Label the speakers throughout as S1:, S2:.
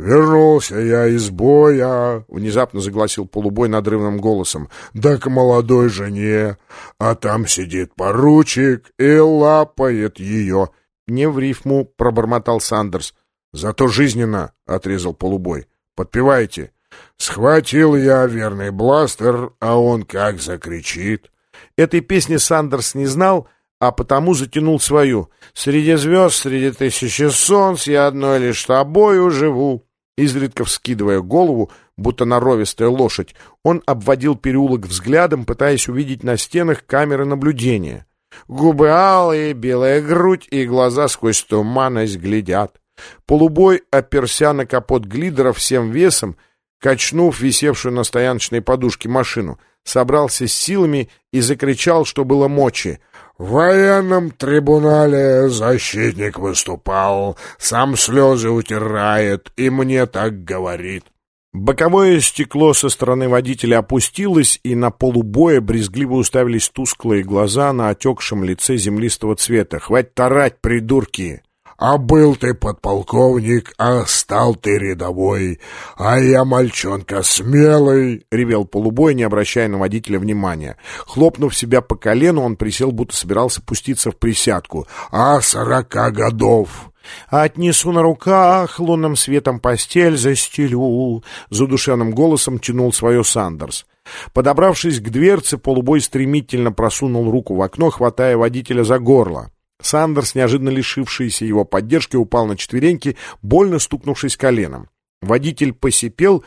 S1: «Вернулся я из боя», — внезапно загласил полубой надрывным голосом, «да к молодой жене, а там сидит поручик и лапает ее».
S2: «Не в рифму», — пробормотал Сандерс.
S1: «Зато жизненно», — отрезал полубой. «Подпевайте». «Схватил я верный бластер, а он как закричит».
S2: Этой песни Сандерс не знал, а потому затянул свою. «Среди звезд, среди тысячи солнц я одной лишь тобою живу». Изредка вскидывая голову, будто норовистая лошадь, он обводил переулок взглядом, пытаясь увидеть на стенах камеры наблюдения. Губы алые, белая грудь и глаза сквозь туманность глядят. Полубой, оперся на капот глидера всем весом, качнув висевшую на стояночной подушке машину, собрался с силами и закричал, что было мочи —
S1: в военном трибунале защитник выступал, сам слезы утирает и мне так говорит.
S2: Боковое стекло со стороны водителя опустилось, и на полубоя брезгливо уставились тусклые глаза на отекшем лице землистого цвета. «Хватит тарать, придурки!»
S1: А был ты подполковник, а стал ты рядовой, а я мальчонка смелый, — ревел полубой, не обращая на водителя внимания.
S2: Хлопнув себя по колену, он присел, будто собирался пуститься в присядку.
S1: А сорока годов!
S2: «Отнесу на руках, лунным светом постель застелю», — задушенным голосом тянул свое Сандерс. Подобравшись к дверце, полубой стремительно просунул руку в окно, хватая водителя за горло. Сандерс, неожиданно лишившийся его поддержки, упал на четвереньки, больно стукнувшись коленом. Водитель посипел,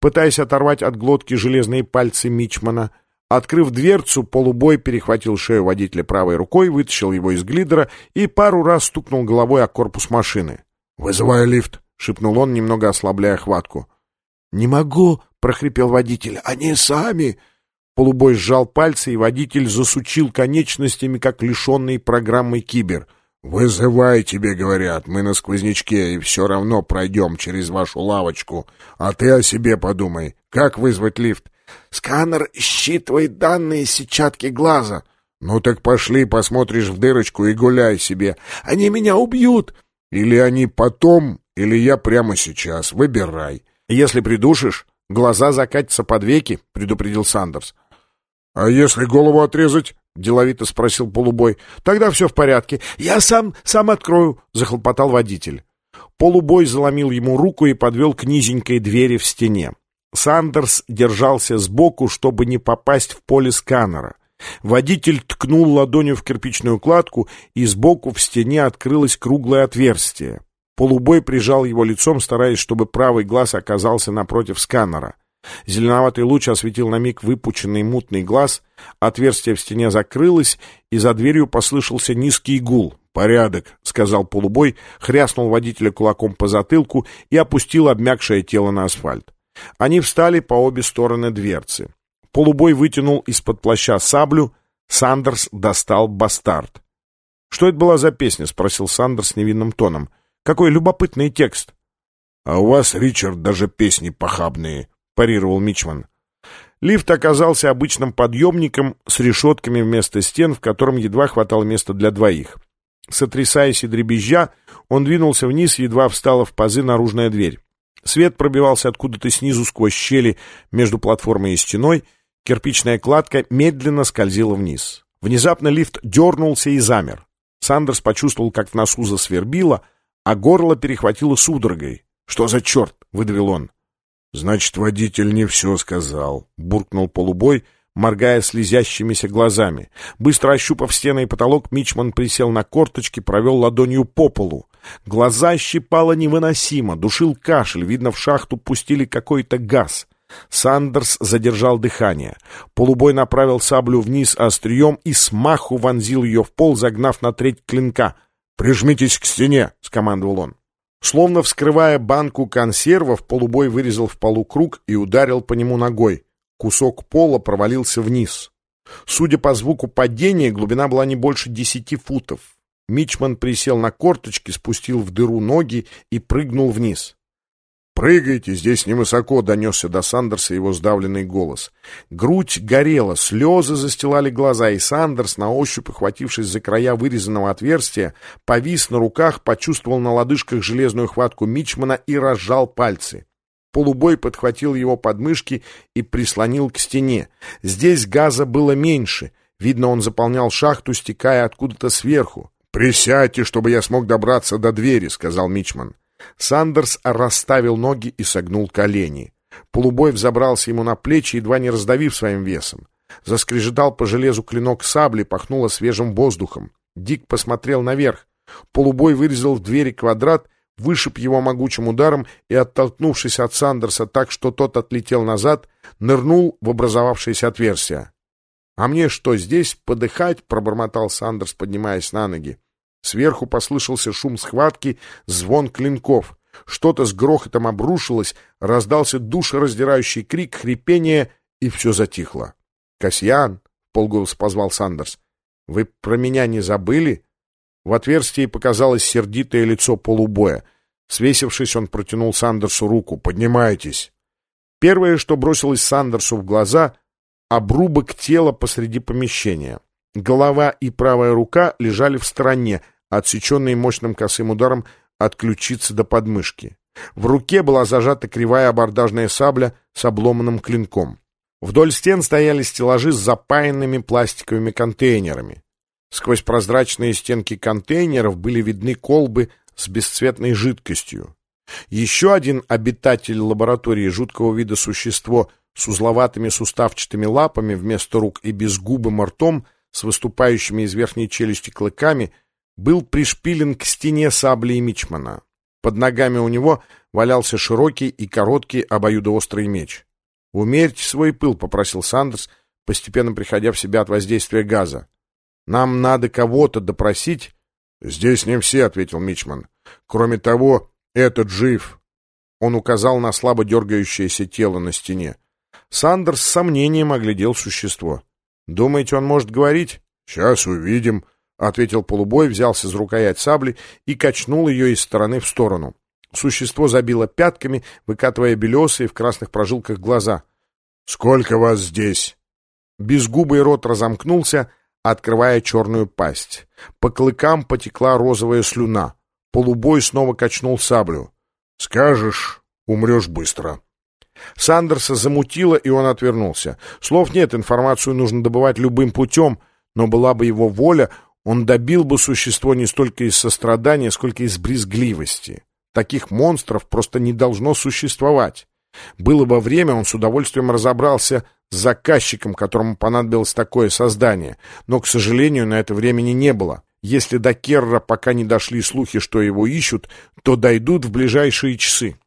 S2: пытаясь оторвать от глотки железные пальцы Мичмана. Открыв дверцу, полубой перехватил шею водителя правой рукой, вытащил его из глидера и пару раз стукнул головой о корпус машины.
S1: «Вызывай лифт», — шепнул он, немного ослабляя хватку.
S2: «Не могу», — прохрипел водитель. «Они сами...» Полубой сжал пальцы, и водитель засучил конечностями, как лишенный программой кибер.
S1: «Вызывай, тебе говорят, мы на сквознячке, и все равно пройдем через вашу лавочку. А ты о себе подумай. Как вызвать лифт?»
S2: «Сканер считывает данные сетчатки глаза».
S1: «Ну так пошли, посмотришь в дырочку и гуляй себе.
S2: Они меня убьют!»
S1: «Или они потом, или я прямо сейчас. Выбирай».
S2: «Если придушишь, глаза закатятся под веки», — предупредил Сандерс.
S1: «А если голову отрезать?» — деловито спросил полубой.
S2: «Тогда все в порядке. Я сам, сам открою», — захлопотал водитель. Полубой заломил ему руку и подвел к низенькой двери в стене. Сандерс держался сбоку, чтобы не попасть в поле сканера. Водитель ткнул ладонью в кирпичную кладку, и сбоку в стене открылось круглое отверстие. Полубой прижал его лицом, стараясь, чтобы правый глаз оказался напротив сканера. Зеленоватый луч осветил на миг выпученный мутный глаз, отверстие в стене закрылось, и за дверью послышался низкий гул. «Порядок», — сказал полубой, хряснул водителя кулаком по затылку и опустил обмякшее тело на асфальт. Они встали по обе стороны дверцы. Полубой вытянул из-под плаща саблю, Сандерс достал бастард. «Что это была за песня?» — спросил Сандерс невинным тоном. «Какой любопытный текст!»
S1: «А у вас, Ричард, даже песни похабные», парировал Мичман.
S2: Лифт оказался обычным подъемником с решетками вместо стен, в котором едва хватало места для двоих. Сотрясаясь и дребезжа, он двинулся вниз, едва встала в пазы наружная дверь. Свет пробивался откуда-то снизу сквозь щели между платформой и стеной, кирпичная кладка медленно скользила вниз. Внезапно лифт дернулся и замер. Сандерс почувствовал, как в носу засвербило, а горло перехватило судорогой. «Что за черт?» — выдавил он.
S1: «Значит, водитель не все сказал», — буркнул полубой, моргая слезящимися глазами.
S2: Быстро ощупав стены и потолок, Мичман присел на корточки, провел ладонью по полу. Глаза щипало невыносимо, душил кашель, видно, в шахту пустили какой-то газ. Сандерс задержал дыхание. Полубой направил саблю вниз острием и смаху вонзил ее в пол, загнав на треть клинка.
S1: «Прижмитесь к стене!» — скомандовал он.
S2: Словно вскрывая банку консервов, полубой вырезал в полу круг и ударил по нему ногой. Кусок пола провалился вниз. Судя по звуку падения, глубина была не больше десяти футов. Мичман присел на корточки, спустил в дыру ноги и прыгнул вниз.
S1: «Прыгайте, здесь невысоко», — донесся до Сандерса его сдавленный голос. Грудь горела, слезы застилали глаза, и Сандерс, на ощупь охватившись за края вырезанного отверстия, повис на руках, почувствовал на лодыжках железную хватку Мичмана и разжал пальцы. Полубой подхватил его подмышки и прислонил к стене. Здесь газа было меньше. Видно, он заполнял шахту, стекая откуда-то сверху. «Присядьте, чтобы я смог добраться до двери», — сказал Мичман. Сандерс расставил ноги и согнул колени. Полубой взобрался ему на плечи, едва не раздавив своим весом. Заскрежетал по железу клинок сабли, пахнуло свежим воздухом. Дик посмотрел наверх. Полубой вырезал в двери квадрат, вышиб его могучим ударом и, оттолкнувшись от Сандерса так, что тот отлетел назад, нырнул в образовавшееся отверстие. — А мне что, здесь подыхать? — пробормотал Сандерс, поднимаясь на ноги. Сверху послышался шум схватки, звон клинков. Что-то с грохотом обрушилось, раздался душераздирающий крик, хрипение, и все затихло. — Касьян, — полголос позвал Сандерс, — вы про меня не забыли? В отверстии показалось сердитое лицо полубоя. Свесившись, он протянул Сандерсу руку. «Поднимайтесь!» Первое, что бросилось Сандерсу в глаза — обрубок тела посреди помещения. Голова и правая рука лежали в стороне, отсеченные мощным косым ударом от ключицы до подмышки. В руке была зажата кривая абордажная сабля с обломанным клинком. Вдоль стен стояли стеллажи с запаянными пластиковыми контейнерами. Сквозь прозрачные стенки контейнеров были видны колбы с бесцветной жидкостью. Еще один обитатель лаборатории жуткого вида существо с узловатыми суставчатыми лапами вместо рук и безгубым ртом с выступающими из верхней челюсти клыками — был пришпилен к стене сабли и мичмана. Под ногами у него валялся широкий и короткий обоюдоострый меч. «Умерьте свой пыл», — попросил Сандерс, постепенно приходя в себя от воздействия газа. «Нам надо кого-то допросить». «Здесь не все», — ответил Мичман. «Кроме того, этот жив». Он указал на слабо дергающееся тело на стене. Сандерс с сомнением оглядел существо. «Думаете, он может говорить?» «Сейчас увидим», — ответил полубой, взялся за рукоять сабли и качнул ее из стороны в сторону. Существо забило пятками, выкатывая белесые в красных прожилках глаза. «Сколько вас здесь?» Безгубый рот разомкнулся, открывая черную пасть. По клыкам потекла розовая слюна. Полубой снова качнул саблю. «Скажешь, умрешь быстро». Сандерса замутило, и он отвернулся. Слов нет, информацию нужно добывать любым путем, но была бы его воля, он добил бы существо не столько из сострадания, сколько из брезгливости. Таких монстров просто не должно существовать. Было бы время, он с удовольствием разобрался с заказчиком, которому понадобилось такое создание, но, к сожалению, на это времени не было. Если до Керра пока не дошли слухи, что его ищут, то дойдут в ближайшие часы.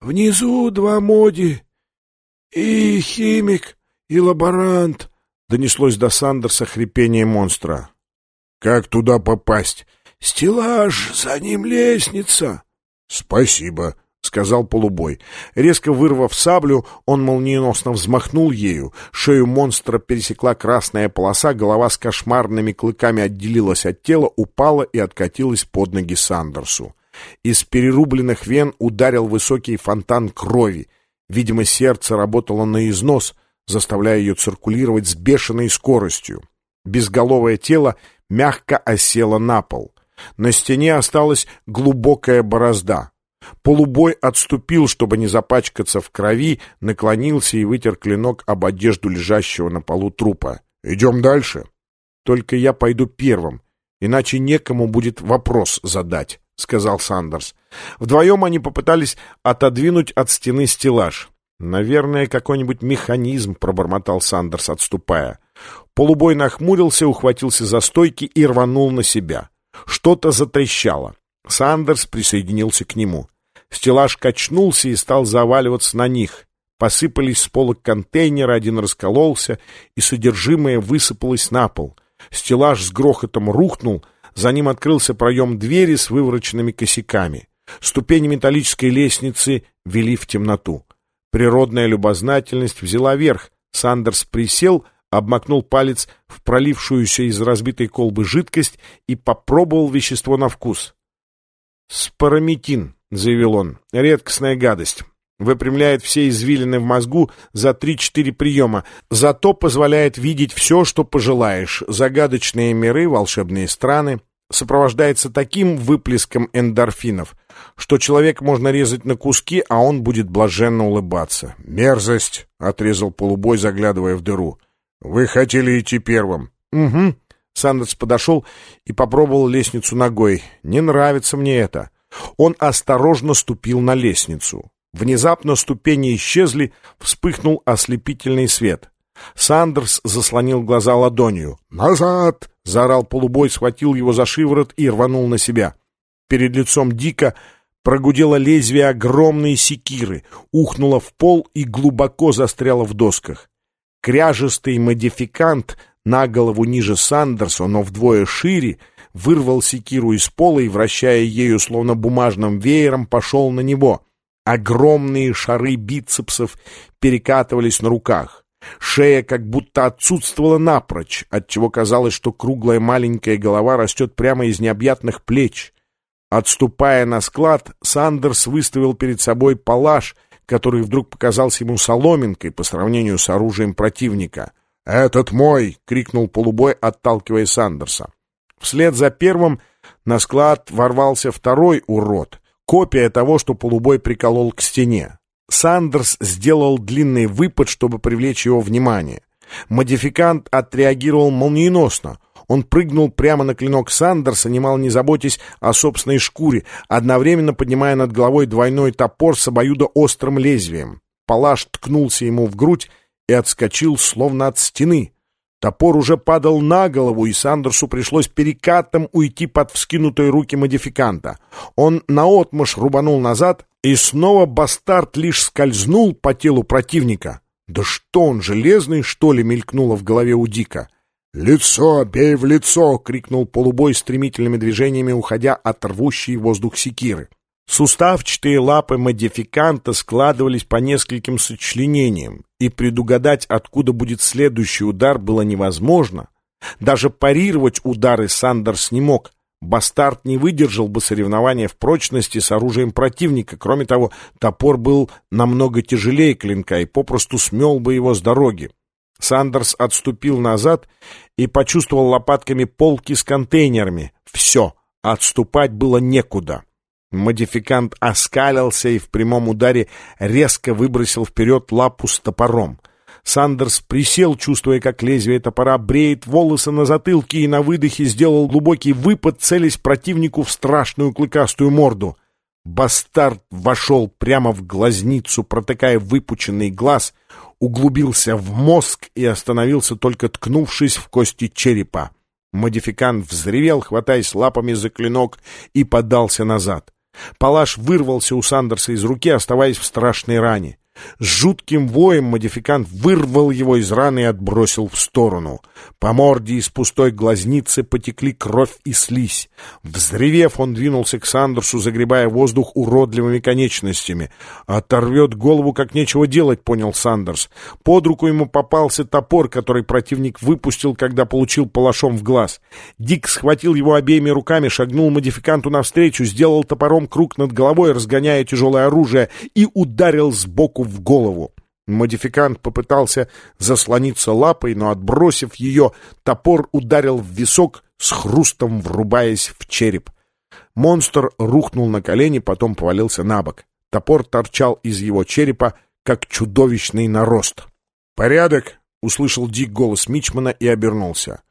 S3: «Внизу два моди, и химик, и лаборант», — донеслось до Сандерса хрипение монстра.
S1: Как туда попасть?
S3: Стеллаж, за ним лестница.
S1: Спасибо, сказал полубой.
S2: Резко вырвав саблю, он молниеносно взмахнул ею. Шею монстра пересекла красная полоса, голова с кошмарными клыками отделилась от тела, упала и откатилась под ноги Сандерсу. Из перерубленных вен ударил высокий фонтан крови. Видимо, сердце работало на износ, заставляя ее циркулировать с бешеной скоростью. Безголовое тело мягко осела на пол. На стене осталась глубокая борозда. Полубой отступил, чтобы не запачкаться в крови, наклонился и вытер клинок об одежду лежащего на полу трупа. «Идем дальше?» «Только я пойду первым, иначе некому будет вопрос задать», — сказал Сандерс. Вдвоем они попытались отодвинуть от стены стеллаж. «Наверное, какой-нибудь механизм», — пробормотал Сандерс, отступая. Полубой нахмурился, ухватился за стойки и рванул на себя. Что-то затрещало. Сандерс присоединился к нему. Стеллаж качнулся и стал заваливаться на них. Посыпались с пола контейнеры, один раскололся, и содержимое высыпалось на пол. Стеллаж с грохотом рухнул, за ним открылся проем двери с вывороченными косяками. Ступени металлической лестницы вели в темноту. Природная любознательность взяла верх. Сандерс присел — обмакнул палец в пролившуюся из разбитой колбы жидкость и попробовал вещество на вкус. «Спарометин», — заявил он, — «редкостная гадость. выпрямляет все извилины в мозгу за 3-4 приема, зато позволяет видеть все, что пожелаешь, загадочные миры, волшебные страны, сопровождается таким выплеском эндорфинов, что человек можно резать на куски, а он будет блаженно улыбаться.
S1: «Мерзость!» — отрезал полубой, заглядывая в дыру. «Вы хотели идти первым?»
S2: «Угу». Сандерс подошел и попробовал лестницу ногой. «Не нравится мне это». Он осторожно ступил на лестницу. Внезапно ступени исчезли, вспыхнул ослепительный свет. Сандерс заслонил глаза ладонью.
S1: «Назад!»
S2: — заорал полубой, схватил его за шиворот и рванул на себя. Перед лицом Дика прогудело лезвие огромной секиры, ухнуло в пол и глубоко застряло в досках. Кряжистый модификант на голову ниже Сандерса, но вдвое шире, вырвал секиру из пола и, вращая ею словно бумажным веером, пошел на него. Огромные шары бицепсов перекатывались на руках. Шея как будто отсутствовала напрочь, отчего казалось, что круглая маленькая голова растет прямо из необъятных плеч. Отступая на склад, Сандерс выставил перед собой палаш, который вдруг показался ему соломинкой по сравнению с оружием противника.
S1: «Этот мой!» — крикнул полубой, отталкивая Сандерса.
S2: Вслед за первым на склад ворвался второй урод, копия того, что полубой приколол к стене. Сандерс сделал длинный выпад, чтобы привлечь его внимание. Модификант отреагировал молниеносно. Он прыгнул прямо на клинок Сандерса, немало не заботясь о собственной шкуре, одновременно поднимая над головой двойной топор с обоюдоострым лезвием. Палаш ткнулся ему в грудь и отскочил, словно от стены. Топор уже падал на голову, и Сандерсу пришлось перекатом уйти под вскинутые руки модификанта. Он наотмашь рубанул назад, и снова бастард лишь скользнул по телу противника. «Да что он, железный, что ли?» — мелькнуло в голове у Дика.
S1: «Лицо! Бей в лицо!» — крикнул
S2: полубой стремительными движениями, уходя от рвущей воздух секиры. Суставчатые лапы модификанта складывались по нескольким сочленениям, и предугадать, откуда будет следующий удар, было невозможно. Даже парировать удары Сандерс не мог. Бастард не выдержал бы соревнования в прочности с оружием противника. Кроме того, топор был намного тяжелее клинка и попросту смел бы его с дороги. Сандерс отступил назад и почувствовал лопатками полки с контейнерами. Все, отступать было некуда. Модификант оскалился и в прямом ударе резко выбросил вперед лапу с топором. Сандерс присел, чувствуя, как лезвие топора бреет волосы на затылке и на выдохе сделал глубокий выпад, целясь противнику в страшную клыкастую морду. Бастард вошел прямо в глазницу, протыкая выпученный глаз — углубился в мозг и остановился, только ткнувшись в кости черепа. Модификант взревел, хватаясь лапами за клинок, и подался назад. Палаш вырвался у Сандерса из руки, оставаясь в страшной ране. С жутким воем модификант вырвал его из раны и отбросил в сторону. По морде из пустой глазницы потекли кровь и слизь. Взревев, он двинулся к Сандерсу, загребая воздух уродливыми конечностями. «Оторвет голову, как нечего делать», — понял Сандерс. Под руку ему попался топор, который противник выпустил, когда получил палашом в глаз. Дик схватил его обеими руками, шагнул модификанту навстречу, сделал топором круг над головой, разгоняя тяжелое оружие, и ударил сбоку в голову. Модификант попытался заслониться лапой, но, отбросив ее, топор ударил в висок, с хрустом врубаясь в череп. Монстр рухнул на колени, потом повалился на бок. Топор торчал из его черепа, как чудовищный нарост. «Порядок!» — услышал Дик голос Мичмана и обернулся.